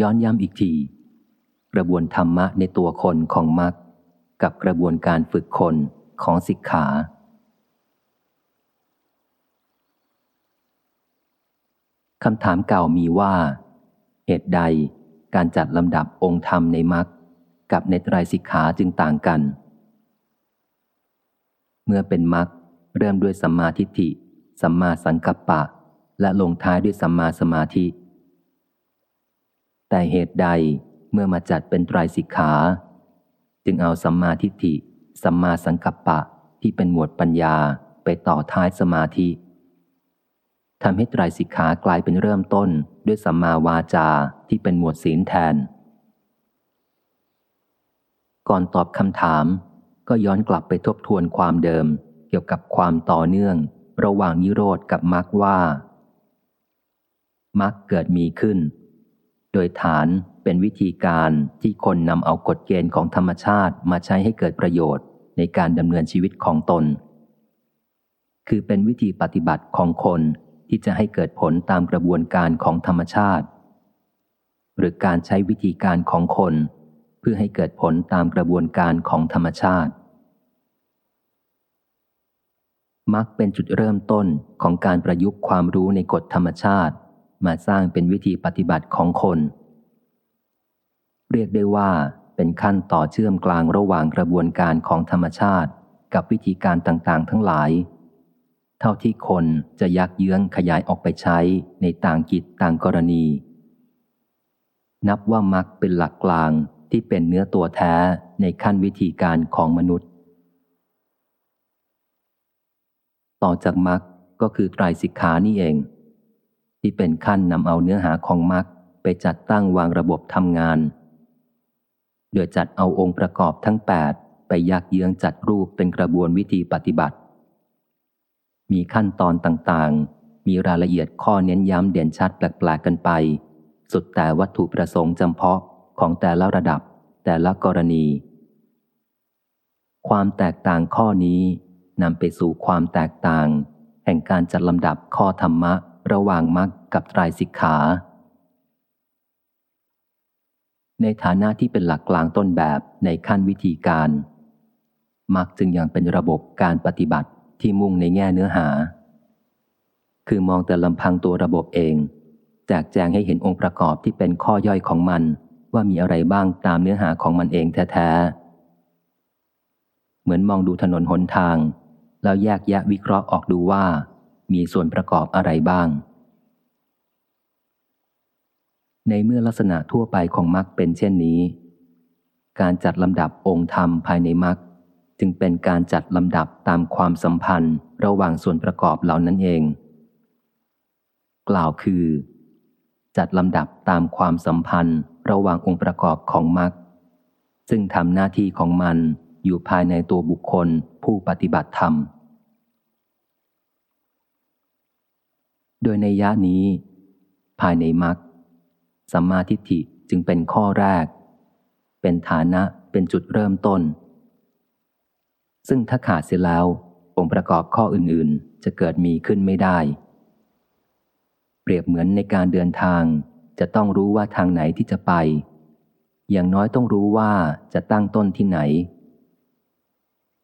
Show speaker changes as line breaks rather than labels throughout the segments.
ย้อนย้ำอีกที กระบวนธรรมะในตัวคนของมรรคกับกระบวนการฝึกคนของสิกขา คำถามเก่ามีว่า เหตุใดการจัดลำดับองค์ธรรมในมรรคกับในไตรสิกขาจึงต่างกัน เมื่อเป็นมรรคเริ่มด้วยสัมมาทิฏฐิ สัมมาสังกัปปะ และลงท้ายด้วยสัมมาสมาธิ แต่เหตุใดเมื่อมาจัดเป็นไตรสิกขา จึงเอาสัมมาทิฏฐิ สัมมาสังกัปปะที่เป็นหมวดปัญญาไปต่อท้ายสมาธิทำให้ไตรสิกขากลายเป็นเริ่มต้นด้วยสัมมาวาจาที่เป็นหมวดศีลแทน ก่อนตอบคำถามก็ย้อนกลับไปทบทวนความเดิม เกี่ยวกับความต่อเนื่อง ระหว่างนิโรธกับมรรคว่ามรรคเกิดมีขึ้น โดยฐานเป็นวิธีการที่คนนำเอากฎเกณฑ์ของธรรมชาติมาใช้ให้เกิดประโยชน์ในการดำเนินชีวิตของตน คือเป็นวิธีปฏิบัติของคนที่จะให้เกิดผลตามกระบวนการของธรรมชาติ หรือการใช้วิธีการของคน เพื่อให้เกิดผลตามกระบวนการของธรรมชาติ มักเป็นจุดเริ่มต้นของการประยุกต์ความรู้ในกฎธรรมชาติ มาสร้างเป็นวิธีปฏิบัติของคน เรียกได้ว่าเป็นขั้นต่อเชื่อมกลางระหว่างกระบวนการของธรรมชาติ กับวิธีการต่างๆ ทั้งหลาย เท่าที่คนจะยักเยื้องขยายออกไปใช้ในต่างกิจต่างกรณี นับว่ามักเป็นหลักกลางที่เป็นเนื้อตัวแท้ในขั้นวิธีการของมนุษย์ ต่อจากมักก็คือไตรสิกขานี่เอง ที่เป็นขั้นนำเอาเนื้อหาของมักไปจัดตั้งวางระบบทำงาน โดยจัดเอาองค์ประกอบทั้ง 8 ไปยักเยื้องจัดรูปเป็นกระบวนวิธีปฏิบัติ มีขั้นตอนต่างๆ มีรายละเอียดข้อเน้นย้ำเด่นชัดแปลกๆกันไป สุดแต่วัตถุประสงค์จำเพาะของแต่ละระดับ แต่ละกรณี ความแตกต่างข้อนี้นำไปสู่ความแตกต่าง แห่งการจัดลำดับข้อธรรมะ ระหว่างมรรคกับไตรสิกขา ในฐานะที่เป็นหลักกลางต้นแบบในขั้นวิธีการมักจึงยังเป็นระบบการปฏิบัติที่มุ่งในแง่เนื้อหา คือมองแต่ลำพังตัวระบบเอง แจกแจงให้เห็นองค์ประกอบที่เป็นข้อย่อยของมันว่ามีอะไรบ้างตามเนื้อหาของมันเองแท้ๆ เหมือนมองดูถนนหนทาง แล้วแยกแยะวิเคราะห์ออกดูว่า มีส่วนประกอบอะไรบ้าง ในเมื่อลักษณะทั่วไปของมรรคเป็นเช่นนี้ การจัดลำดับองค์ธรรมภายในมรรคจึงเป็นการจัดลำดับตามความสัมพันธ์ระหว่างส่วนประกอบเหล่านั้นเอง กล่าวคือ จัดลำดับตามความสัมพันธ์ระหว่างองค์ประกอบของมรรคซึ่งทำหน้าที่ของมันอยู่ภายในตัวบุคคลผู้ปฏิบัติธรรม โดยในยะนี้ ภายในมรรคสัมมาทิฏฐิจึงเป็นข้อแรก เป็นฐานะเป็นจุดเริ่มต้น ซึ่งถ้าขาดเสียแล้ว องค์ประกอบข้ออื่นๆ จะเกิดมีขึ้นไม่ได้ เปรียบเหมือนในการเดินทาง จะต้องรู้ว่าทางไหนที่จะไป อย่างน้อยต้องรู้ว่าจะตั้งต้นที่ไหน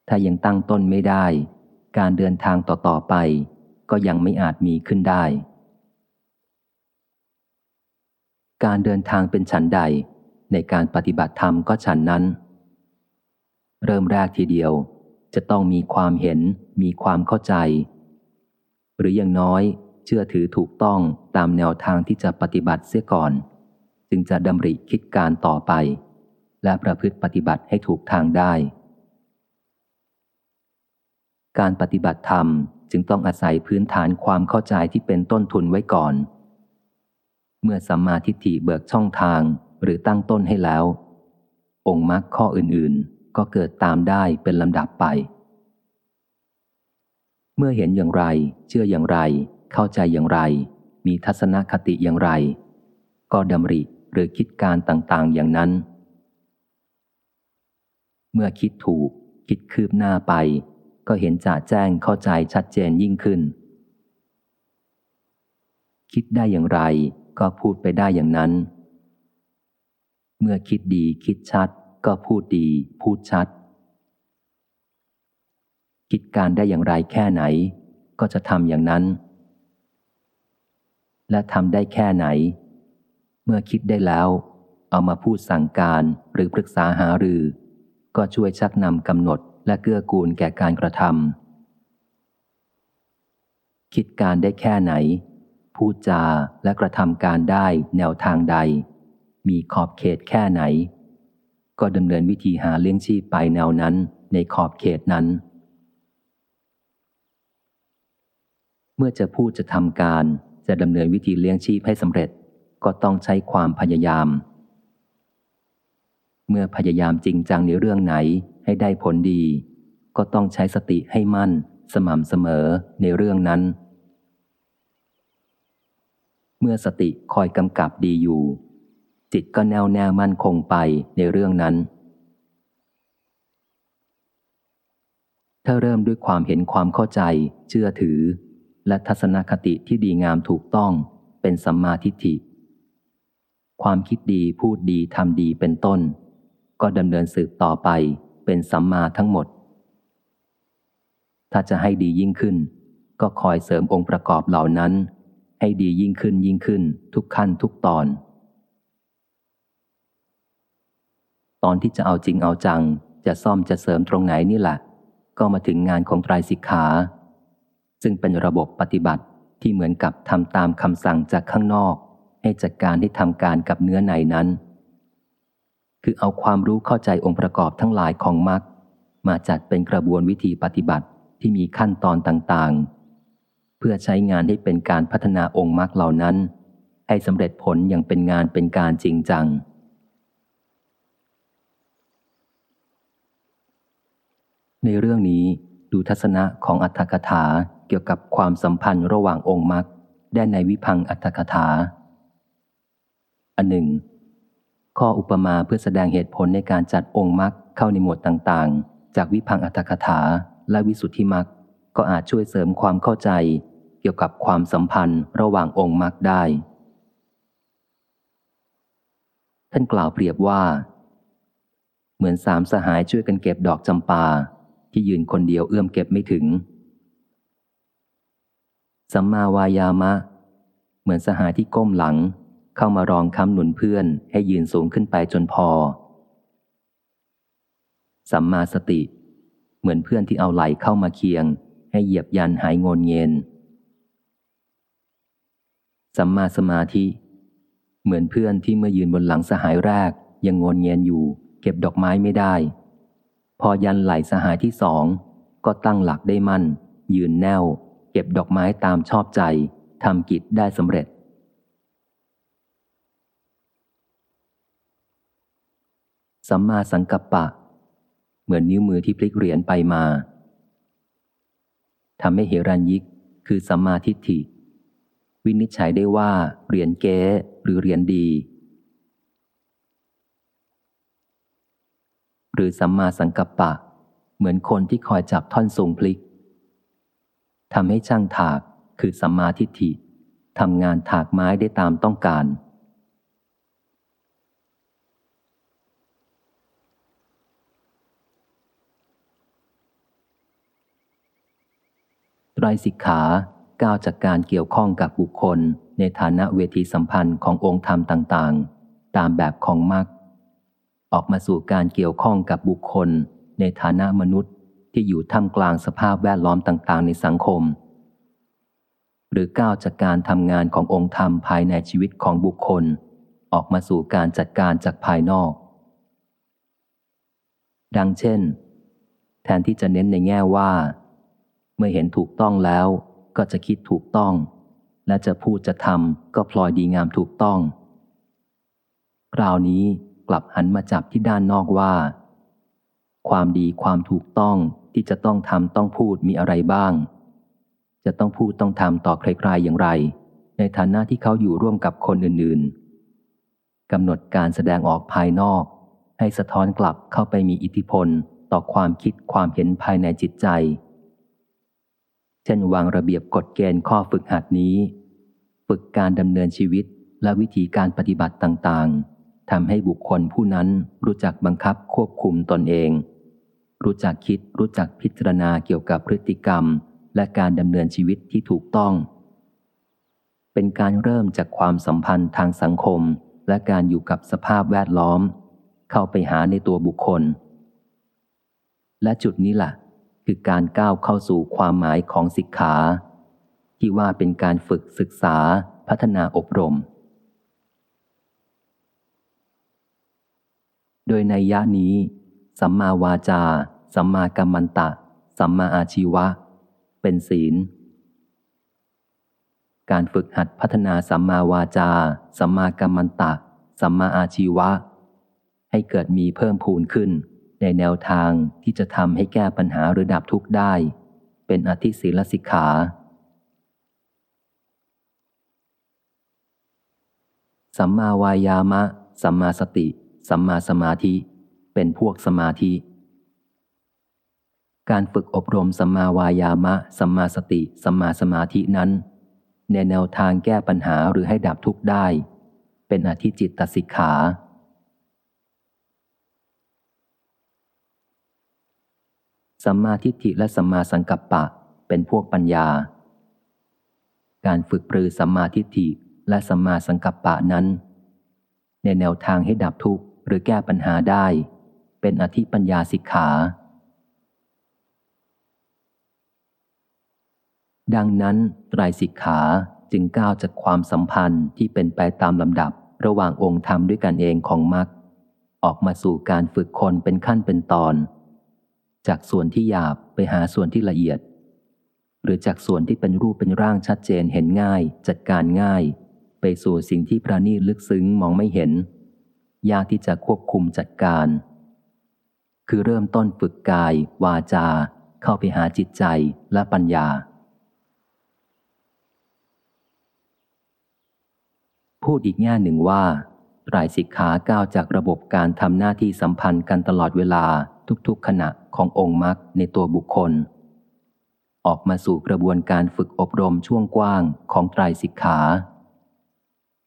ถ้ายังตั้งต้นไม่ได้ การเดินทางต่อๆไป ก็ยังไม่อาจมีขึ้นได้ การเดินทางเป็นฉันใด ในการปฏิบัติธรรมก็ฉันนั้น เริ่มแรกทีเดียวจะต้องมีความเห็นมีความเข้าใจ หรืออย่างน้อยเชื่อถือถูกต้องตามแนวทางที่จะปฏิบัติเสียก่อน จึงจะดำริคิดการต่อไป และประพฤติปฏิบัติให้ถูกทางได้ การปฏิบัติธรรม จึงต้องอาศัยพื้นฐานความเข้าใจที่เป็นต้นทุนไว้ก่อน เมื่อสัมมาทิฏฐิเบิกช่องทางหรือตั้งต้นให้แล้ว องค์มรรคข้ออื่นๆ ก็เกิดตามได้เป็นลำดับไป เมื่อเห็นอย่างไร เชื่ออย่างไร เข้าใจอย่างไร มีทัศนคติอย่างไร ก็ดำริหรือคิดการต่างๆ อย่างนั้น เมื่อคิดถูกคิดคืบหน้าไป ก็เห็นจ่าแจ้งเข้าใจชัดเจนยิ่งขึ้น คิดได้อย่างไรก็พูดไปได้อย่างนั้น เมื่อคิดดีคิดชัด ก็พูดดีพูดชัด คิดการได้อย่างไรแค่ไหน ก็จะทำอย่างนั้น และทำได้แค่ไหน เมื่อคิดได้แล้ว เอามาพูดสั่งการหรือปรึกษาหารือ ก็ช่วยชักนำกำหนด และเกื้อกูลแก่การกระทำคิดการได้แค่ไหน พูดจาและกระทำการได้แนวทางใด มีขอบเขตแค่ไหน ก็ดำเนินวิธีหาเลี้ยงชีพไปแนวนั้นในขอบเขตนั้น เมื่อจะพูดจะทำการจะดำเนินวิธีเลี้ยงชีพให้สำเร็จก็ต้องใช้ความพยายาม เมื่อพยายามจริงจังในเรื่องไหน ให้ได้ผลดี ก็ต้องใช้สติให้มั่น สม่ำเสมอในเรื่องนั้น เมื่อสติคอยกำกับดีอยู่ จิตก็แน่วแน่มั่นคงไปในเรื่องนั้น ถ้าเริ่มด้วยความเห็นความเข้าใจ เชื่อถือ และทัศนคติที่ดีงามถูกต้องเป็นสัมมาทิฏฐิความคิดดีพูดดีทำดีเป็นต้น ก็ดำเนินสืบต่อไป เป็นสัมมาทั้งหมด ถ้าจะให้ดียิ่งขึ้น ก็คอยเสริมองค์ประกอบเหล่านั้น ให้ดียิ่งขึ้นยิ่งขึ้น ทุกขั้นทุกตอน ตอนที่จะเอาจริงเอาจัง จะซ่อมจะเสริมตรงไหนนี่แหละ ก็มาถึงงานของไตรสิกขา ซึ่งเป็นระบบปฏิบัติที่เหมือนกับทำตามคำสั่งจากข้างนอก ให้จัดการให้ทำการกับเนื้อในนั้น คือเอาความรู้เข้าใจองค์ประกอบทั้งหลายของมรรคมาจัดเป็นกระบวนวิธีปฏิบัติที่มีขั้นตอนต่างๆ เพื่อใช้งานให้เป็นการพัฒนาองค์มรรคเหล่านั้น ให้สำเร็จผลอย่างเป็นงานเป็นการจริงจัง ในเรื่องนี้ดูทัศนะของอัตถกถาเกี่ยวกับความสัมพันธ์ระหว่างองค์มรรคได้ในวิพังอัตถกถาอันหนึ่ง ข้ออุปมาเพื่อแสดงเหตุผลในการจัดองค์มรรคเข้าในหมวดต่างๆ จากวิพังอัตถกถาและวิสุทธิมรรคก็อาจช่วยเสริมความเข้าใจ เกี่ยวกับความสัมพันธ์ระหว่างองค์มรรคได้ ท่านกล่าวเปรียบว่า เหมือนสามสหายช่วยกันเก็บดอกจำปา ที่ยืนคนเดียวเอื้อมเก็บไม่ถึง สัมมาวายามะ เหมือนสหายที่ก้มหลัง เข้ามารองค้ำหนุนเพื่อนให้ยืนสูงขึ้นไปจนพอ สัมมาสติ เหมือนเพื่อนที่เอาไหลเข้ามาเคียง ให้เหยียบยันหายงนเย็น สัมมาสมาธิ เหมือนเพื่อนที่เมื่อยืนบนหลังสหายแรก ยังงนเงียนอยู่ เก็บดอกไม้ไม่ได้ พอยันไหลสหายที่สองก็ตั้งหลักได้มั่น ยืนแน่วเก็บดอกไม้ตามชอบใจทำกิจได้สำเร็จ สัมมาสังกัปปะ เหมือนนิ้วมือที่พลิกเหรียญไปมาทำให้เหรัญยิกคือสัมมาทิฏฐิ วินิจฉัยได้ว่าเหรียญเก๊หรือเหรียญดี หรือสัมมาสังกัปปะ เหมือนคนที่คอยจับท่อนสูงพลิกทำให้ช่างถากคือสัมมาทิฏฐิทำงานถากไม้ได้ตามต้องการ รสิกขาก้าวจากการเกี่ยวข้องกับบุคคล ในฐานะเวทีสัมพันธ์ขององค์ธรรมต่างๆ ตามแบบของมรรคออกมาสู่การเกี่ยวข้องกับบุคคล ในฐานะมนุษย์ที่อยู่ท่ามกลางสภาพแวดล้อมต่างๆ ในสังคม หรือก้าวจากการทำงานขององค์ธรรมภายในชีวิตของบุคคล ออกมาสู่การจัดการจากภายนอก ดังเช่น แทนที่จะเน้นในแง่ว่า เมื่อเห็นถูกต้องแล้วก็จะคิดถูกต้อง และจะพูดจะทำก็พลอยดีงามถูกต้อง คราวนี้กลับหันมาจับที่ด้านนอกว่า ความดีความถูกต้องที่จะต้องทำต้องพูดมีอะไรบ้าง จะต้องพูดต้องทำต่อใครๆอย่างไร ในฐานะที่เขาอยู่ร่วมกับคนอื่นๆกำหนดการแสดงออกภายนอก ให้สะท้อนกลับเข้าไปมีอิทธิพลต่อความคิดความเห็นภายในจิตใจ เช่นวางระเบียบกฎเกณฑ์ข้อฝึกหัดนี้ ฝึกการดำเนินชีวิตและวิธีการปฏิบัติต่างๆทำให้บุคคลผู้นั้นรู้จักบังคับควบคุมตนเอง รู้จักคิดรู้จักพิจารณาเกี่ยวกับพฤติกรรม และการดำเนินชีวิตที่ถูกต้อง เป็นการเริ่มจากความสัมพันธ์ทางสังคม และการอยู่กับสภาพแวดล้อม เข้าไปหาในตัวบุคคล และจุดนี้แหละ คือการก้าวเข้าสู่ความหมายของสิกขา ที่ว่าเป็นการฝึกศึกษาพัฒนาอบรม โดยในยะนี้ สัมมาวาจา สัมมากัมมันตะ สัมมาอาชีวะ เป็นศีล การฝึกหัดพัฒนาสัมมาวาจา สัมมากัมมันตะ สัมมาอาชีวะ ให้เกิดมีเพิ่มพูนขึ้น ในแนวทางที่จะทำให้แก้ปัญหาหรือดับทุกข์ได้ เป็นอธิศีลสิกขา สัมมาวายามะ สัมมาสติ สัมมาสมาธิ เป็นพวกสมาธิ การฝึกอบรมสัมมาวายามะ สัมมาสติ สัมมาสมาธินั้น ในแนวทางแก้ปัญหาหรือให้ดับทุกข์ได้ เป็นอธิจิตตสิกขา สัมมาทิฏฐิและสัมมาสังกัปปะเป็นพวกปัญญา การฝึกปรือสัมมาทิฏฐิและสัมมาสังกัปปะนั้น ในแนวทางให้ดับทุกข์หรือแก้ปัญหาได้ เป็นอธิปัญญาสิกขา ดังนั้นไตรสิกขาจึงก้าวจากความสัมพันธ์ที่เป็นไปตามลำดับระหว่างองค์ธรรมด้วยกันเองของมรรคออกมาสู่การฝึกคนเป็นขั้นเป็นตอน จากส่วนที่หยาบไปหาส่วนที่ละเอียด หรือจากส่วนที่เป็นรูปเป็นร่างชัดเจนเห็นง่าย จัดการง่าย ไปสู่สิ่งที่ประณีตลึกซึ้งมองไม่เห็น ยากที่จะควบคุมจัดการ คือเริ่มต้นฝึกกาย วาจา เข้าไปหาจิตใจและปัญญา พูดอีกแง่หนึ่งว่าไตรสิกขาก้าวจากระบบการทำหน้าที่สัมพันธ์กันตลอดเวลา ทุกๆขณะขององค์มรรคในตัวบุคคล ออกมาสู่กระบวนการฝึกอบรมช่วงกว้างของไตรสิกขา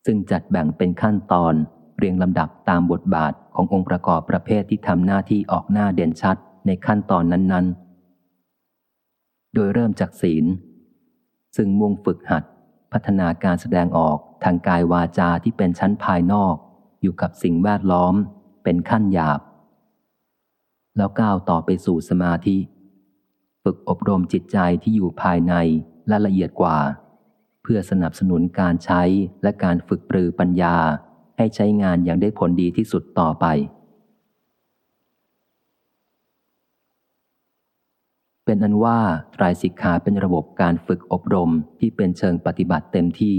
ซึ่งจัดแบ่งเป็นขั้นตอนเรียงลำดับตามบทบาทขององค์ประกอบประเภทที่ทำหน้าที่ออกหน้าเด่นชัดในขั้นตอนนั้นๆ โดยเริ่มจากศีล ซึ่งมุ่งฝึกหัด พัฒนาการแสดงออกทางกายวาจาที่เป็นชั้นภายนอก อยู่กับสิ่งแวดล้อม เป็นขั้นหยาบ แล้วก้าวต่อไปสู่สมาธิ ฝึกอบรมจิตใจที่อยู่ภายในและละเอียดกว่า เพื่อสนับสนุนการใช้และการฝึกปรือปัญญาให้ใช้งานอย่างได้ผลดีที่สุดต่อไป เป็นอันว่าไตรสิกขาเป็นระบบการฝึกอบรมที่เป็นเชิงปฏิบัติเต็มที่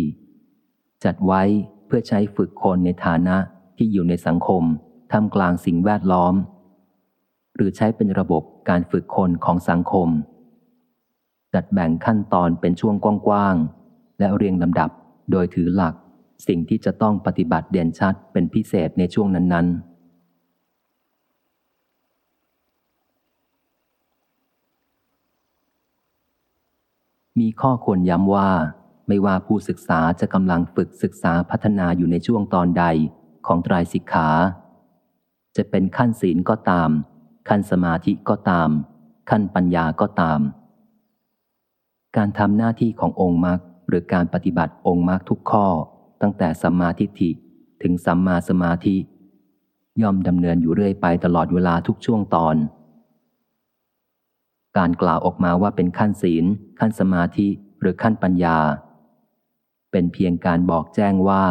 จัดไว้เพื่อใช้ฝึกคนในฐานะที่อยู่ในสังคมทำกลางสิ่งแวดล้อม หรือใช้เป็นระบบการฝึกคนของสังคม จัดแบ่งขั้นตอนเป็นช่วงกว้างๆ และเรียงลำดับโดยถือหลักสิ่งที่จะต้องปฏิบัติเด่นชัดเป็นพิเศษในช่วงนั้นๆมีข้อควรย้ำว่า ไม่ว่าผู้ศึกษาจะกำลังฝึกศึกษาพัฒนาอยู่ในช่วงตอนใดของตรสิกขา จะเป็นขั้นศีลก็ตาม ขั้นสมาธิก็ตาม ขั้นปัญญาก็ตาม การทำหน้าที่ขององค์มรรคหรือการปฏิบัติองค์มรรคทุกข้อ ตั้งแต่สัมมาทิฏฐิถึงสัมมาสมาธิ ย่อมดำเนินอยู่เรื่อยไปตลอดเวลาทุกช่วงตอน การกล่าวออกมาว่าเป็นขั้นศีล ขั้นสมาธิหรือขั้นปัญญา เป็นเพียงการบอกแจ้งว่า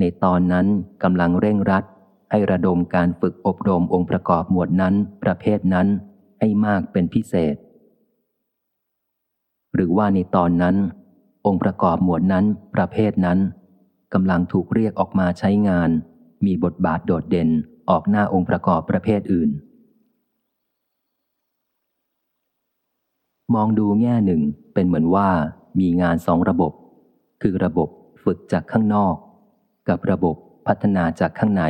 ในตอนนั้นกำลังเร่งรัด ให้ระดมการฝึกอบรมองค์ประกอบหมวดนั้น ประเภทนั้น ให้มากเป็นพิเศษ หรือว่าในตอนนั้น องค์ประกอบหมวดนั้นประเภทนั้นกำลังถูกเรียกออกมาใช้งาน มีบทบาทโดดเด่นออกหน้าองค์ประกอบประเภทอื่น มองดูแง่หนึ่งเป็นเหมือนว่ามีงานสองระบบ คือระบบฝึกจากข้างนอก กับระบบพัฒนาจากข้างใน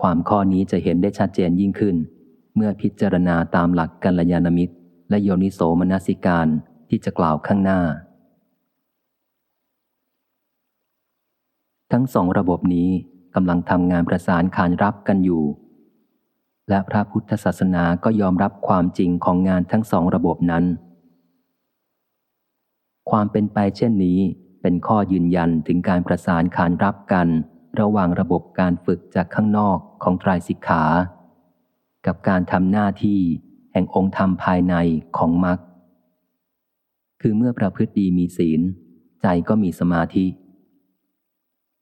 ความข้อนี้จะเห็นได้ชัดเจนยิ่งขึ้น เมื่อพิจารณาตามหลักกัลยาณมิตร และโยนิโสมนสิการที่จะกล่าวข้างหน้า ทั้งสองระบบนี้กำลังทำงานประสานขานรับกันอยู่ และพระพุทธศาสนาก็ยอมรับความจริงของงานทั้งสองระบบนั้น ความเป็นไปเช่นนี้เป็นข้อยืนยันถึงการประสานขานรับกัน ระหว่างระบบการฝึกจากข้างนอกของไตรสิกขา กับการทำหน้าที่แห่งองค์ธรรมภายในของมรรคคือเมื่อประพฤติดีมีศีล ใจก็มีสมาธิ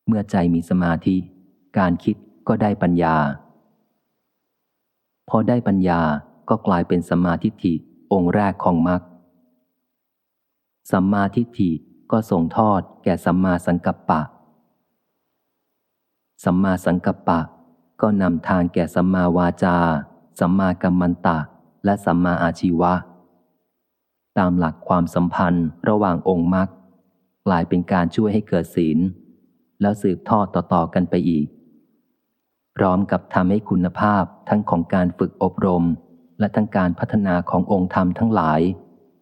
เมื่อใจมีสมาธิ การคิดก็ได้ปัญญา พอได้ปัญญาก็กลายเป็นสมาธิฐิองค์แรกของมรรคสัมมาทิฏฐิก็ส่งทอดแก่สัมมาสังกัปปะ สัมมาสังกัปปะ ก็นำทางแก่สัมมาวาจา สัมมากัมมันตะ และสัมมาอาชีวะ ตามหลักความสัมพันธ์ระหว่างองค์มรรคกลายเป็นการช่วยให้เกิดศีล แล้วสืบทอดต่อๆกันไปอีก พร้อมกับทำให้คุณภาพทั้งของการฝึกอบรม และทั้งการพัฒนาขององค์ธรรมทั้งหลาย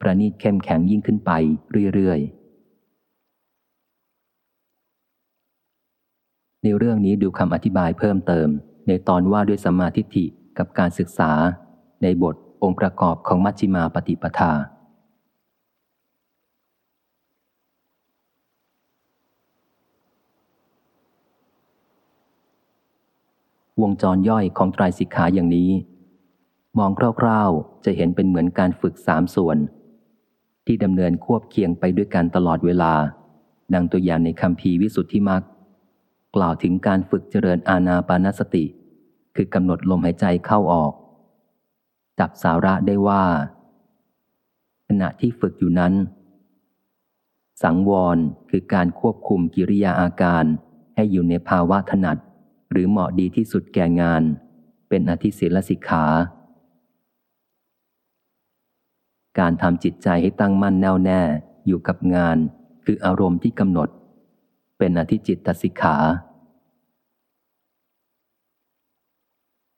ประณีตเข้มแข็งยิ่งขึ้นไปเรื่อยๆ ในเรื่องนี้ดูคำอธิบายเพิ่มเติม ในตอนว่าด้วยสัมมาทิฏฐิกับการศึกษา ในบทองค์ประกอบของมัชฌิมาปฏิปทา วงจรย่อยของไตรสิกขาอย่างนี้ มองคร่าวๆ จะเห็นเป็นเหมือนการฝึกสามส่วน ที่ดำเนินควบเคียงไปด้วยกันตลอดเวลา ดังตัวอย่างในคำพีวิสุทธิมัก กล่าวถึงการฝึกเจริญอาณาปานสติ คือกำหนดลมหายใจเข้าออก จับสาระได้ว่า ขณะที่ฝึกอยู่นั้น สังวรคือการควบคุมกิริยาอาการให้อยู่ในภาวะถนัด หรือเหมาะดีที่สุดแก่งาน เป็นอธิศีลสิกขา การทำจิตใจให้ตั้งมั่นแน่วแน่อยู่กับงาน คืออารมณ์ที่กำหนดเป็นอธิจิตตสิกขา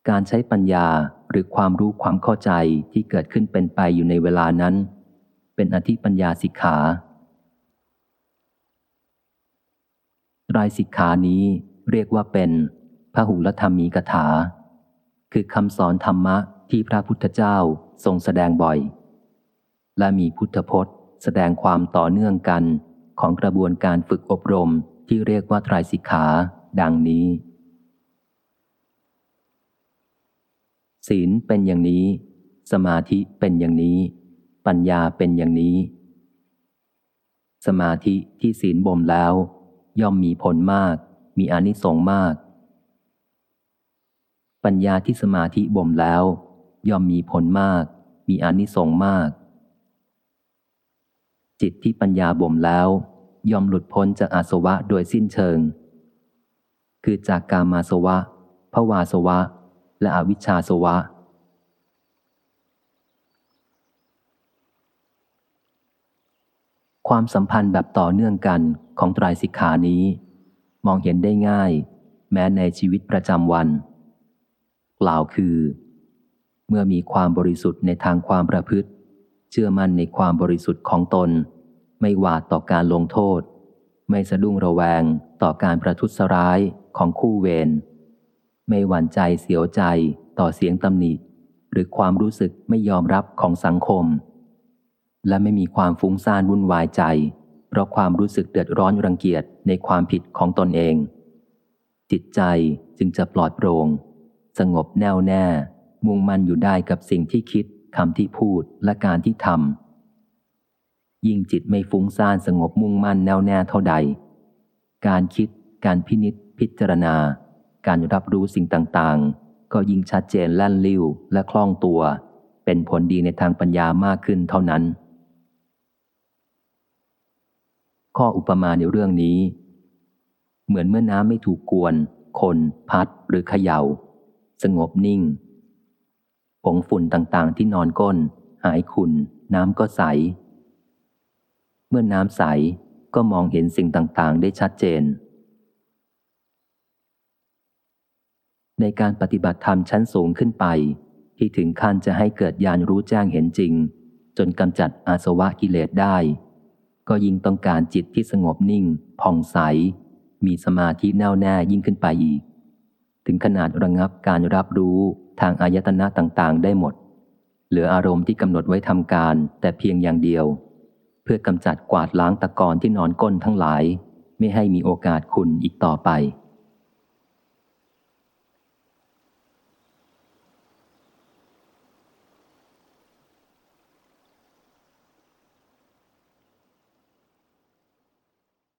การใช้ปัญญาหรือความรู้ความเข้าใจที่เกิดขึ้นเป็นไปอยู่ในเวลานั้น เป็นอธิปัญญาสิกขา รายสิกขานี้เรียกว่าเป็นพระหุลธรรมีกถา คือคำสอนธรรมะที่พระพุทธเจ้าทรงแสดงบ่อย และมีพุทธพจน์ แสดงความต่อเนื่องกันของกระบวนการฝึกอบรมที่เรียกว่าตรายสิกขา ดังนี้ ศีลเป็นอย่างนี้ สมาธิเป็นอย่างนี้ ปัญญาเป็นอย่างนี้ สมาธิที่ศีลบ่มแล้ว ย่อมมีผลมาก มีอนิสงส์มาก ปัญญาที่สมาธิบ่มแล้ว ย่อมมีผลมาก มีอนิสงส์มาก จิตที่ปัญญาบ่มแล้ว ย่อมหลุดพ้นจากอาสวะโดยสิ้นเชิง คือจากกามาสวะภวาสวะ และอวิชชาสวะ ความสัมพันธ์แบบต่อเนื่องกันของตรายสิกขานี้ มองเห็นได้ง่าย แม้ในชีวิตประจำวัน กล่าวคือ เมื่อมีความบริสุทธิ์ในทางความประพฤติ เชื่อมั่นในความบริสุทธิ์ของตน ไม่หวาดต่อการลงโทษ ไม่สะดุ้งระแวงต่อการประทุษร้ายของคู่เวร ไม่หวั่นใจเสียวใจต่อเสียงตำหนิ หรือความรู้สึกไม่ยอมรับของสังคม และไม่มีความฟุ้งซ่านวุ่นวายใจ เพราะความรู้สึกเดือดร้อนรังเกียจในความผิดของตนเอง จิตใจจึงจะปลอดโปร่ง สงบแน่วแน่ มุ่งมั่นอยู่ได้กับสิ่งที่คิดคำที่พูดและการที่ทำยิ่งจิตไม่ฟุ้งซ่านสงบมุ่งมั่นแน่วแน่เท่าใด การคิดการพินิษพิจารณา การรับรู้สิ่งต่างๆ ก็ยิ่งชัดเจนแล่นลิ้วและคล่องตัว เป็นผลดีในทางปัญญามากขึ้นเท่านั้น ข้ออุปมาในเรื่องนี้ เหมือนเมื่อน้ำไม่ถูกกวน คน พัดหรือเขยา่า สงบนิ่งผงฝุ่นต่างๆ ที่นอนก้น หายขุนน้ำก็ใส เมื่อน้ำใสก็มองเห็นสิ่งต่างๆ ได้ชัดเจน ในการปฏิบัติธรรมชั้นสูงขึ้นไป ที่ถึงขั้นจะให้เกิดญาณรู้แจ้งเห็นจริง จนกำจัดอาสวะกิเลสได้ ก็ยิ่งต้องการจิตที่สงบนิ่ง ผ่องใส มีสมาธิแน่วแน่ยิ่งขึ้นไปอีก ถึงขนาดระงับการรับรู้ทางอายตนะต่างๆ ได้หมด เหลืออารมณ์ที่กำหนดไว้ทำการแต่เพียงอย่างเดียว เพื่อกำจัดกวาดล้างตะกอนที่นอนก้นทั้งหลาย ไม่ให้มีโอกาสคุณอีกต่อไป